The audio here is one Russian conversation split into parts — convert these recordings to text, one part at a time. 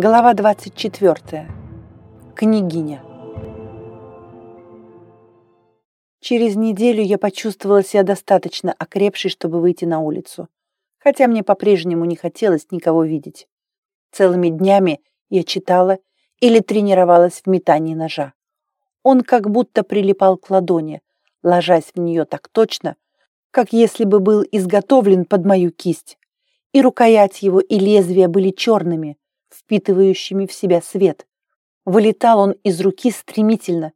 Глава 24. Княгиня. Через неделю я почувствовала себя достаточно окрепшей, чтобы выйти на улицу, хотя мне по-прежнему не хотелось никого видеть. Целыми днями я читала или тренировалась в метании ножа. Он как будто прилипал к ладони, ложась в нее так точно, как если бы был изготовлен под мою кисть. И рукоять его, и лезвия были черными, впитывающими в себя свет. Вылетал он из руки стремительно,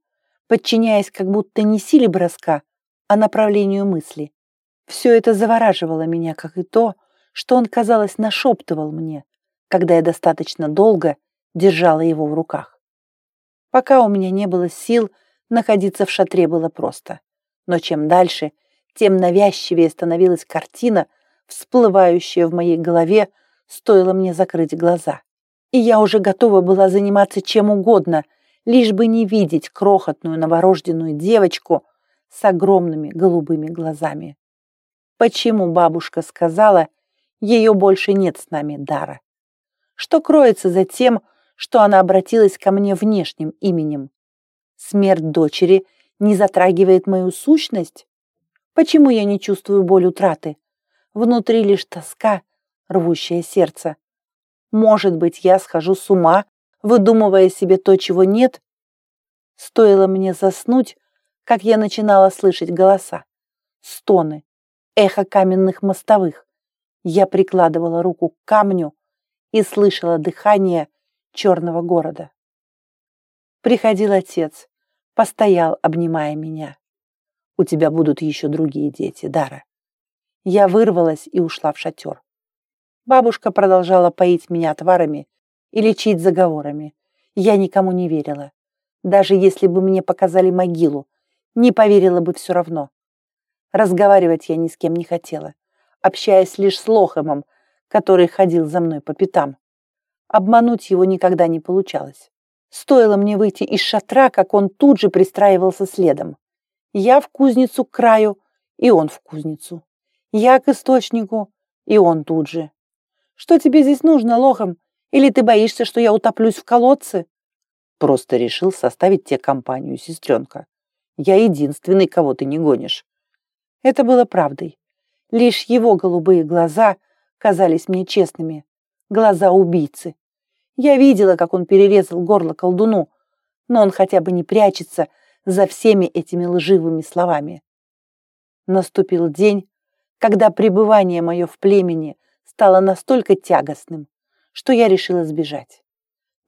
подчиняясь как будто не силе броска, а направлению мысли. Все это завораживало меня, как и то, что он, казалось, нашептывал мне, когда я достаточно долго держала его в руках. Пока у меня не было сил, находиться в шатре было просто. Но чем дальше, тем навязчивее становилась картина, всплывающая в моей голове, стоило мне закрыть глаза и я уже готова была заниматься чем угодно, лишь бы не видеть крохотную новорожденную девочку с огромными голубыми глазами. Почему бабушка сказала, ее больше нет с нами дара? Что кроется за тем, что она обратилась ко мне внешним именем? Смерть дочери не затрагивает мою сущность? Почему я не чувствую боль утраты? Внутри лишь тоска, рвущая сердце. Может быть, я схожу с ума, выдумывая себе то, чего нет? Стоило мне заснуть, как я начинала слышать голоса, стоны, эхо каменных мостовых. Я прикладывала руку к камню и слышала дыхание черного города. Приходил отец, постоял, обнимая меня. У тебя будут еще другие дети, Дара. Я вырвалась и ушла в шатер. Бабушка продолжала поить меня отварами и лечить заговорами. Я никому не верила. Даже если бы мне показали могилу, не поверила бы все равно. Разговаривать я ни с кем не хотела, общаясь лишь с Лохомом, который ходил за мной по пятам. Обмануть его никогда не получалось. Стоило мне выйти из шатра, как он тут же пристраивался следом. Я в кузницу к краю, и он в кузницу. Я к источнику, и он тут же. Что тебе здесь нужно, лохом? Или ты боишься, что я утоплюсь в колодце?» Просто решил составить тебе компанию, сестренка. Я единственный, кого ты не гонишь. Это было правдой. Лишь его голубые глаза казались мне честными. Глаза убийцы. Я видела, как он перерезал горло колдуну, но он хотя бы не прячется за всеми этими лживыми словами. Наступил день, когда пребывание мое в племени стало настолько тягостным, что я решила сбежать.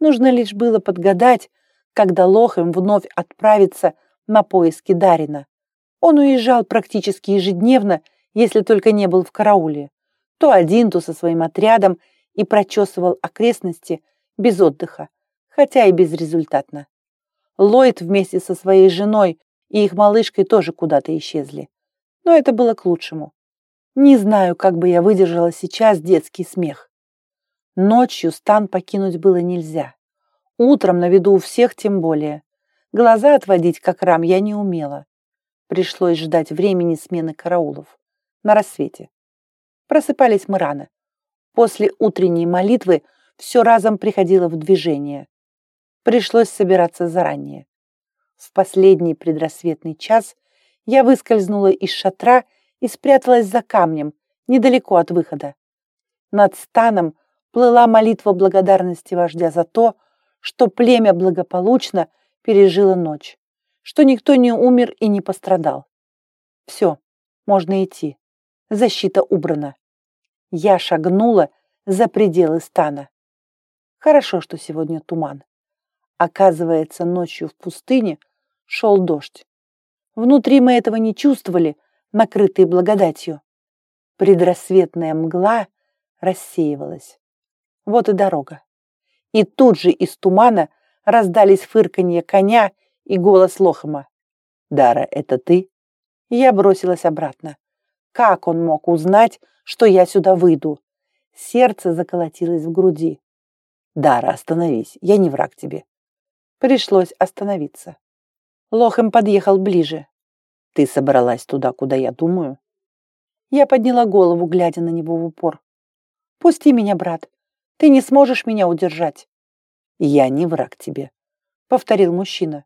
Нужно лишь было подгадать, когда Лохем вновь отправится на поиски Дарина. Он уезжал практически ежедневно, если только не был в карауле. То один, то со своим отрядом и прочесывал окрестности без отдыха, хотя и безрезультатно. Ллойд вместе со своей женой и их малышкой тоже куда-то исчезли. Но это было к лучшему. Не знаю, как бы я выдержала сейчас детский смех. Ночью стан покинуть было нельзя. Утром на виду у всех тем более. Глаза отводить, как рам, я не умела. Пришлось ждать времени смены караулов. На рассвете. Просыпались мы рано. После утренней молитвы все разом приходило в движение. Пришлось собираться заранее. В последний предрассветный час я выскользнула из шатра и спряталась за камнем, недалеко от выхода. Над станом плыла молитва благодарности вождя за то, что племя благополучно пережило ночь, что никто не умер и не пострадал. Все, можно идти. Защита убрана. Я шагнула за пределы стана. Хорошо, что сегодня туман. Оказывается, ночью в пустыне шел дождь. Внутри мы этого не чувствовали, накрытые благодатью. Предрассветная мгла рассеивалась. Вот и дорога. И тут же из тумана раздались фырканье коня и голос Лохома. «Дара, это ты?» Я бросилась обратно. Как он мог узнать, что я сюда выйду? Сердце заколотилось в груди. «Дара, остановись, я не враг тебе». Пришлось остановиться. Лохем подъехал ближе. Ты собралась туда, куда я думаю? Я подняла голову, глядя на него в упор. Пусти меня, брат. Ты не сможешь меня удержать. «Я не враг тебе», — повторил мужчина.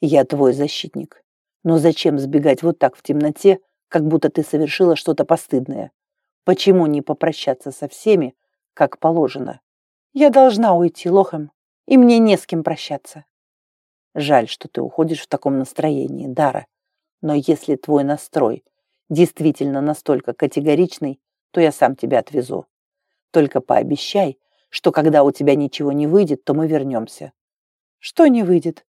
«Я твой защитник. Но зачем сбегать вот так в темноте, как будто ты совершила что-то постыдное? Почему не попрощаться со всеми, как положено? Я должна уйти, лохом, и мне не с кем прощаться. Жаль, что ты уходишь в таком настроении, Дара. Но если твой настрой действительно настолько категоричный, то я сам тебя отвезу. Только пообещай, что когда у тебя ничего не выйдет, то мы вернемся. Что не выйдет?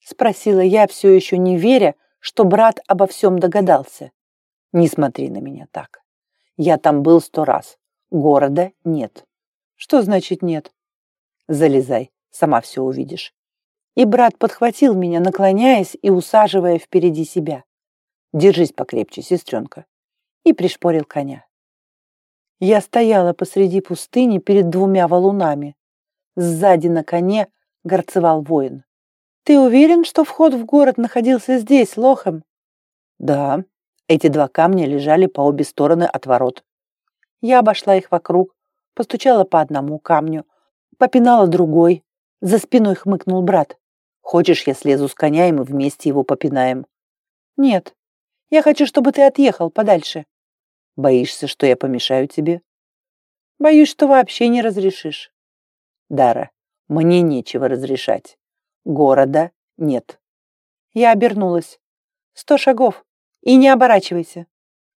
Спросила я, все еще не веря, что брат обо всем догадался. Не смотри на меня так. Я там был сто раз. Города нет. Что значит нет? Залезай, сама все увидишь. И брат подхватил меня, наклоняясь и усаживая впереди себя. Держись покрепче, сестренка. И пришпорил коня. Я стояла посреди пустыни перед двумя валунами. Сзади на коне горцевал воин. «Ты уверен, что вход в город находился здесь, лохом?» «Да, эти два камня лежали по обе стороны от ворот. Я обошла их вокруг, постучала по одному камню, попинала другой. За спиной хмыкнул брат. «Хочешь, я слезу с коня, и мы вместе его попинаем?» «Нет, я хочу, чтобы ты отъехал подальше». «Боишься, что я помешаю тебе?» «Боюсь, что вообще не разрешишь». «Дара, мне нечего разрешать. Города нет». Я обернулась. «Сто шагов. И не оборачивайся.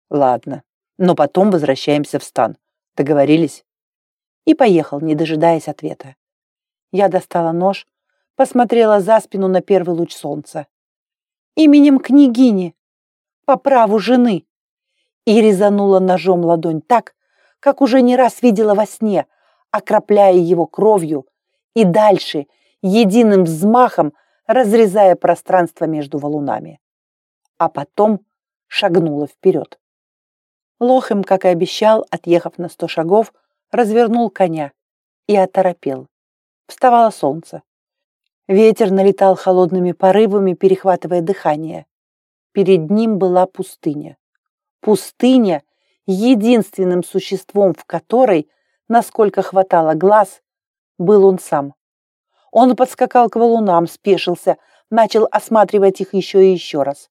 Ладно, но потом возвращаемся в стан. Договорились? И поехал, не дожидаясь ответа. Я достала нож, посмотрела за спину на первый луч солнца. Именем княгини, по праву жены. И резанула ножом ладонь так, как уже не раз видела во сне, окропляя его кровью и дальше, единым взмахом, разрезая пространство между валунами. А потом шагнула вперед. Лохем, как и обещал, отъехав на сто шагов, развернул коня и оторопел. Вставало солнце. Ветер налетал холодными порывами, перехватывая дыхание. Перед ним была пустыня. Пустыня, единственным существом в которой, насколько хватало глаз, был он сам. Он подскакал к валунам, спешился, начал осматривать их еще и еще раз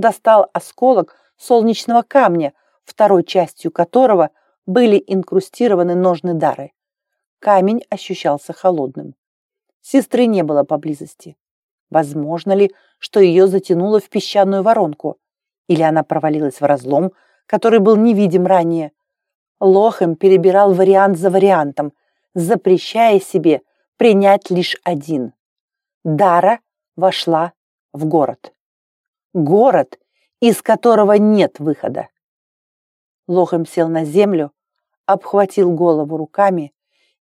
достал осколок солнечного камня, второй частью которого были инкрустированы ножны дары. Камень ощущался холодным. Сестры не было поблизости. Возможно ли, что ее затянуло в песчаную воронку? Или она провалилась в разлом, который был невидим ранее? Лохем перебирал вариант за вариантом, запрещая себе принять лишь один. Дара вошла в город. Город, из которого нет выхода. Лохем сел на землю, обхватил голову руками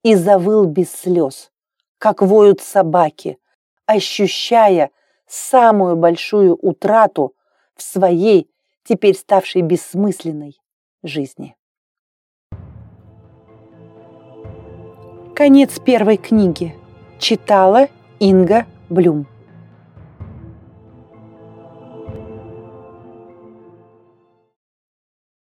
и завыл без слез, как воют собаки, ощущая самую большую утрату в своей, теперь ставшей бессмысленной, жизни. Конец первой книги. Читала Инга Блюм.